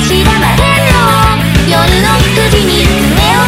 のがまれよ夜の9時に上を